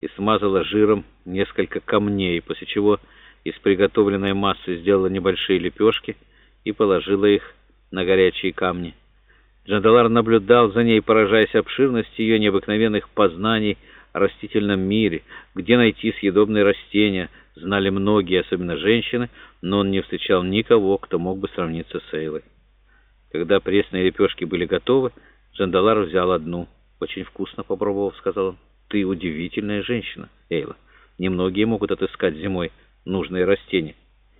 и смазала жиром несколько камней, после чего из приготовленной массы сделала небольшие лепешки и положила их на горячие камни. Джандалар наблюдал за ней, поражаясь обширности ее необыкновенных познаний о растительном мире, где найти съедобные растения, знали многие, особенно женщины, но он не встречал никого, кто мог бы сравниться с Эйлой. Когда пресные лепешки были готовы, Джандалар взял одну. «Очень вкусно попробовал», — сказал он. «Ты удивительная женщина, Эйла. Немногие могут отыскать зимой нужные растения.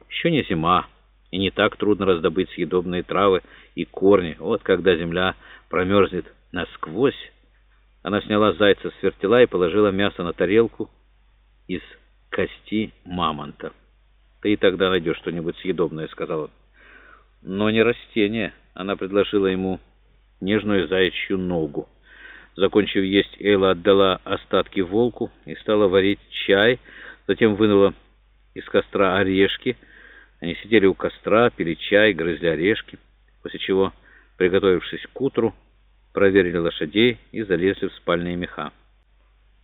Еще не зима, и не так трудно раздобыть съедобные травы и корни. Вот когда земля промерзнет насквозь». Она сняла зайца с вертела и положила мясо на тарелку из кости мамонта. «Ты и тогда найдешь что-нибудь съедобное», — сказал он. «Но не растение». Она предложила ему нежную заячью ногу. Закончив есть, Эйла отдала остатки волку и стала варить чай, затем вынула из костра орешки. Они сидели у костра, пили чай, грызли орешки, после чего, приготовившись к утру, проверили лошадей и залезли в спальные меха.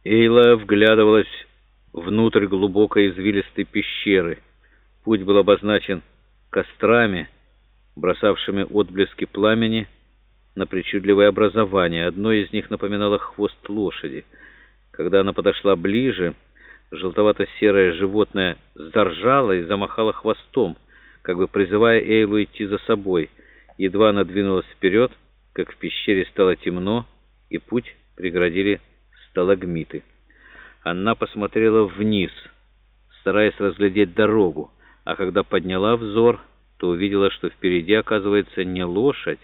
Эйла вглядывалась внутрь глубокой извилистой пещеры. Путь был обозначен кострами, бросавшими отблески пламени на причудливое образование. Одно из них напоминало хвост лошади. Когда она подошла ближе, желтовато-серое животное заржало и замахало хвостом, как бы призывая Эйлу идти за собой. Едва она двинулась вперед, как в пещере стало темно, и путь преградили сталагмиты. Она посмотрела вниз, стараясь разглядеть дорогу, а когда подняла взор, то увидела, что впереди оказывается не лошадь,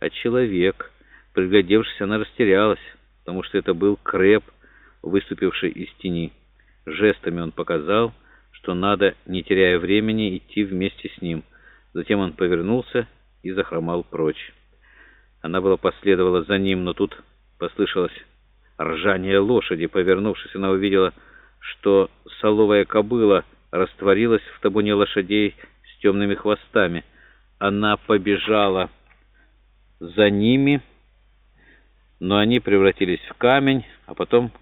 а человек. Приглядевшись, она растерялась, потому что это был Крэп, выступивший из тени. Жестами он показал, что надо, не теряя времени, идти вместе с ним. Затем он повернулся и захромал прочь. Она была последовала за ним, но тут послышалось ржание лошади. Повернувшись, она увидела, что соловая кобыла растворилась в табуне лошадей с темными хвостами. Она побежала за ними, но они превратились в камень, а потом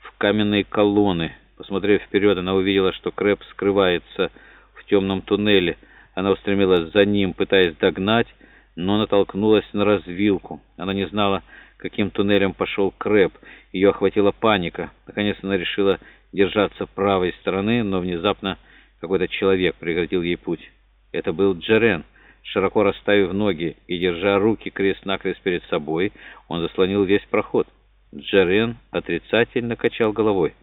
в каменные колонны. Посмотрев вперед, она увидела, что Крэп скрывается в темном туннеле. Она устремилась за ним, пытаясь догнать, но натолкнулась на развилку. Она не знала, каким туннелем пошел Крэп. Ее охватила паника. Наконец она решила держаться правой стороны, но внезапно какой-то человек преградил ей путь. Это был Джерен. Широко расставив ноги и держа руки крест-накрест перед собой, он заслонил весь проход. Джерен отрицательно качал головой.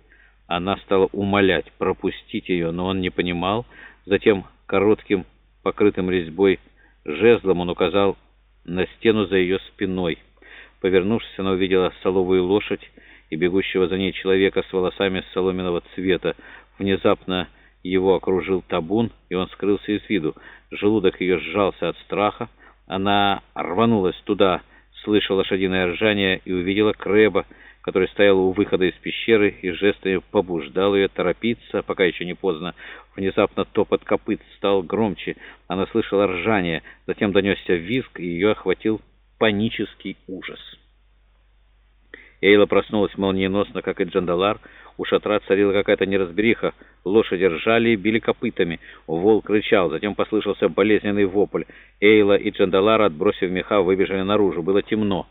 Она стала умолять пропустить ее, но он не понимал. Затем коротким, покрытым резьбой жезлом он указал на стену за ее спиной. Повернувшись, она увидела соловую лошадь и бегущего за ней человека с волосами соломенного цвета. Внезапно его окружил табун, и он скрылся из виду. Желудок ее сжался от страха. Она рванулась туда, слыша лошадиное ржание, и увидела Крэба, который стоял у выхода из пещеры и жестами побуждал ее торопиться, пока еще не поздно. Внезапно топот копыт стал громче. Она слышала ржание, затем донесся визг, и ее охватил панический ужас. Эйла проснулась молниеносно, как и Джандалар. У шатра царила какая-то неразбериха. Лошади ржали и били копытами. Волк рычал. Затем послышался болезненный вопль. Эйла и Джандалар, отбросив меха, выбежали наружу. Было темно,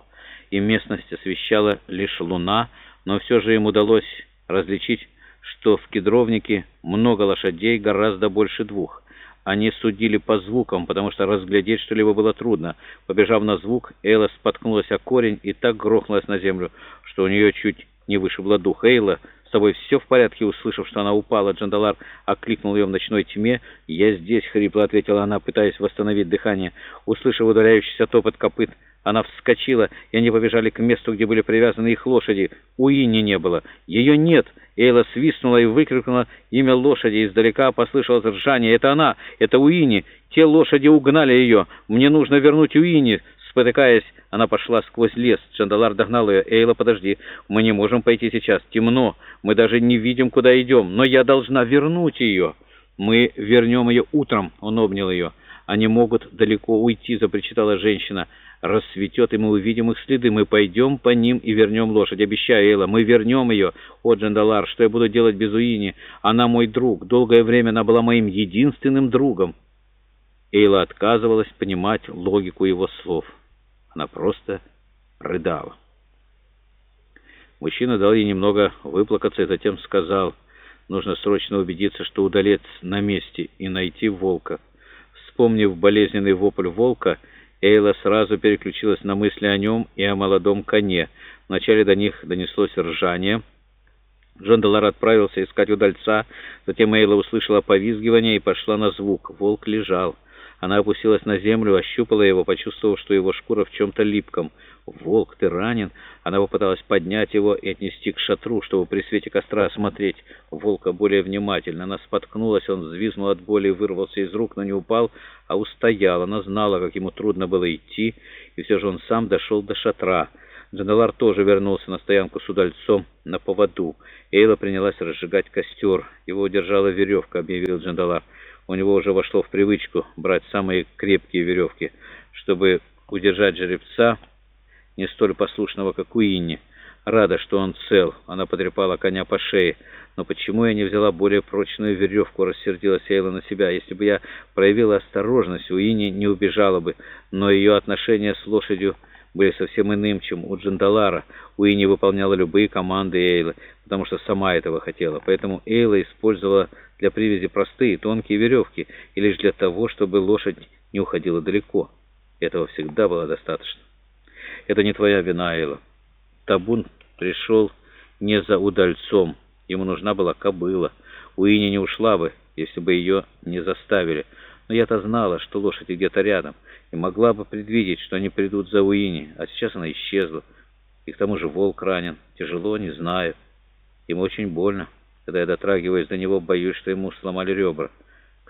и местность освещала лишь луна, но все же им удалось различить, что в кедровнике много лошадей, гораздо больше двух. Они судили по звукам, потому что разглядеть что-либо было трудно. Побежав на звук, Эйла споткнулась о корень и так грохнулась на землю, что у нее чуть не вышибло дух. Эйла, с тобой все в порядке, услышав, что она упала, Джандалар окликнул ее в ночной тьме. «Я здесь», — хрипло ответила она, пытаясь восстановить дыхание. Услышав ударяющийся топот копыт, она вскочила, и они побежали к месту, где были привязаны их лошади. У Инни не было. «Ее нет!» Эйла свистнула и выкрикнула имя лошади. Издалека послышалось ржание. «Это она! Это Уинни! Те лошади угнали ее! Мне нужно вернуть Уинни!» Спотыкаясь, она пошла сквозь лес. Чандалар догнал ее. «Эйла, подожди, мы не можем пойти сейчас. Темно. Мы даже не видим, куда идем. Но я должна вернуть ее». «Мы вернем ее утром», — он обнял ее. «Они могут далеко уйти», — запричитала женщина. рассветет, и мы увидим их следы. Мы пойдем по ним и вернем лошадь. Обещаю, Эйла, мы вернем ее. О, Джандалар, что я буду делать без Уини? Она мой друг. Долгое время она была моим единственным другом. Эйла отказывалась понимать логику его слов. Она просто рыдала. Мужчина дал ей немного выплакаться и затем сказал, нужно срочно убедиться, что удалец на месте, и найти волка. Вспомнив болезненный вопль волка, Эйла сразу переключилась на мысли о нем и о молодом коне. Вначале до них донеслось ржание. Джон Делар отправился искать удальца, затем Эйла услышала повизгивание и пошла на звук. Волк лежал. Она опустилась на землю, ощупала его, почувствовав, что его шкура в чем-то липком. «Волк, ты ранен?» Она попыталась поднять его и отнести к шатру, чтобы при свете костра осмотреть волка более внимательно. Она споткнулась, он взвизнул от боли и вырвался из рук, но не упал, а устоял. Она знала, как ему трудно было идти, и все же он сам дошел до шатра. Джаналар тоже вернулся на стоянку с удальцом на поводу. Эйла принялась разжигать костер. Его удержала веревка, объявил Джандалар. У него уже вошло в привычку брать самые крепкие веревки, чтобы удержать жеребца, не столь послушного, как Уинни. Рада, что он цел. Она потрепала коня по шее. Но почему я не взяла более прочную веревку, рассердилась Эйла на себя. Если бы я проявила осторожность, Уинни не убежала бы, но ее отношения с лошадью были совсем иным, чем у Джандалара. Уинни выполняла любые команды Эйлы, потому что сама этого хотела. Поэтому Эйла использовала для привязи простые тонкие веревки, и лишь для того, чтобы лошадь не уходила далеко. Этого всегда было достаточно. Это не твоя вина, Эйла. Табун пришел не за удальцом. Ему нужна была кобыла. Уинни не ушла бы, если бы ее не заставили. Но я-то знала, что лошадь где-то рядом, и могла бы предвидеть, что они придут за Уинни, а сейчас она исчезла. И к тому же волк ранен. Тяжело, не знаю. Ему очень больно. Когда я дотрагиваюсь до него, боюсь, что ему сломали ребра.